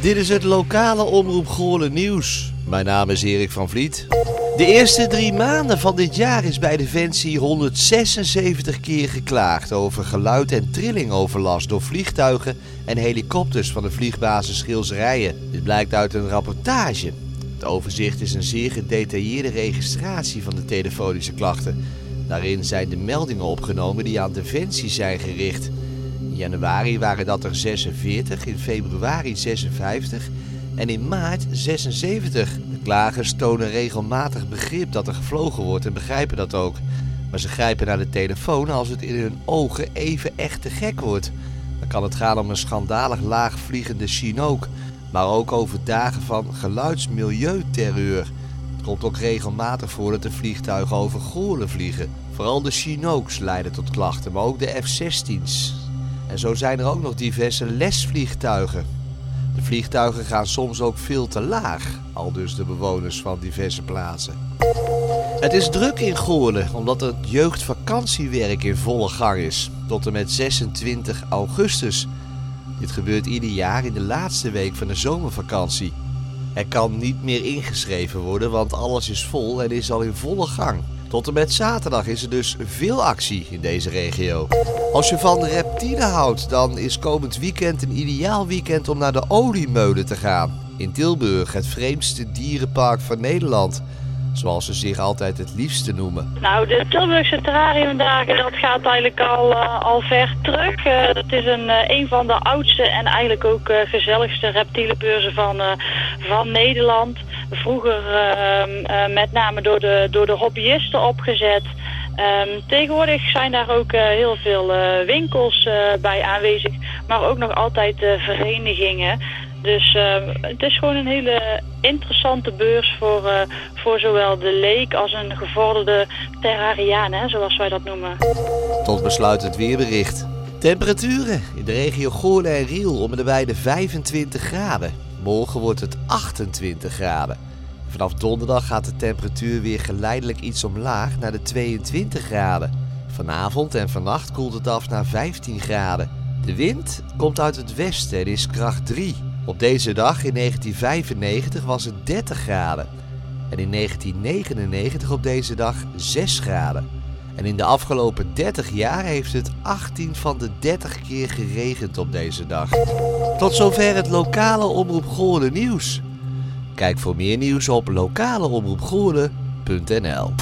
Dit is het lokale Omroep Goorlen nieuws. Mijn naam is Erik van Vliet. De eerste drie maanden van dit jaar is bij Defensie 176 keer geklaagd over geluid en trillingoverlast door vliegtuigen en helikopters van de vliegbasis Schilserijen. Dit blijkt uit een rapportage. Het overzicht is een zeer gedetailleerde registratie van de telefonische klachten. Daarin zijn de meldingen opgenomen die aan Defensie zijn gericht. Januari waren dat er 46, in februari 56 en in maart 76. De klagers tonen regelmatig begrip dat er gevlogen wordt en begrijpen dat ook. Maar ze grijpen naar de telefoon als het in hun ogen even echt te gek wordt. Dan kan het gaan om een schandalig laag vliegende Chinook, maar ook over dagen van geluidsmilieuterreur. Het komt ook regelmatig voor dat de vliegtuigen over Goorlen vliegen. Vooral de Chinooks leiden tot klachten, maar ook de F-16's. En zo zijn er ook nog diverse lesvliegtuigen. De vliegtuigen gaan soms ook veel te laag, al dus de bewoners van diverse plaatsen. Het is druk in Goorlen omdat het jeugdvakantiewerk in volle gang is, tot en met 26 augustus. Dit gebeurt ieder jaar in de laatste week van de zomervakantie. Er kan niet meer ingeschreven worden, want alles is vol en is al in volle gang. Tot en met zaterdag is er dus veel actie in deze regio. Als je van reptielen houdt, dan is komend weekend een ideaal weekend om naar de Oliemeulen te gaan. In Tilburg, het vreemdste dierenpark van Nederland. Zoals ze zich altijd het liefste noemen. Nou, de Tilburgse terrariumdagen, dat gaat eigenlijk al, uh, al ver terug. Uh, dat is een, uh, een van de oudste en eigenlijk ook gezelligste reptielenbeurzen van, van Nederland. Vroeger ehm, met name door de, door de hobbyisten opgezet. Um, tegenwoordig zijn daar ook heel veel winkels bij aanwezig, maar ook nog altijd verenigingen. Dus uh, het is gewoon een hele interessante beurs voor, voor zowel de leek als een gevorderde terrariaan, hè, zoals wij dat noemen. Tot besluit het weerbericht. Temperaturen in de regio Goorlen en Riel om de de 25 graden. Morgen wordt het 28 graden. Vanaf donderdag gaat de temperatuur weer geleidelijk iets omlaag naar de 22 graden. Vanavond en vannacht koelt het af naar 15 graden. De wind komt uit het westen en is kracht 3. Op deze dag in 1995 was het 30 graden. En in 1999 op deze dag 6 graden. En in de afgelopen 30 jaar heeft het 18 van de 30 keer geregend op deze dag. Tot zover het lokale Omroep Goorlen nieuws. Kijk voor meer nieuws op lokaleomroepgoorlen.nl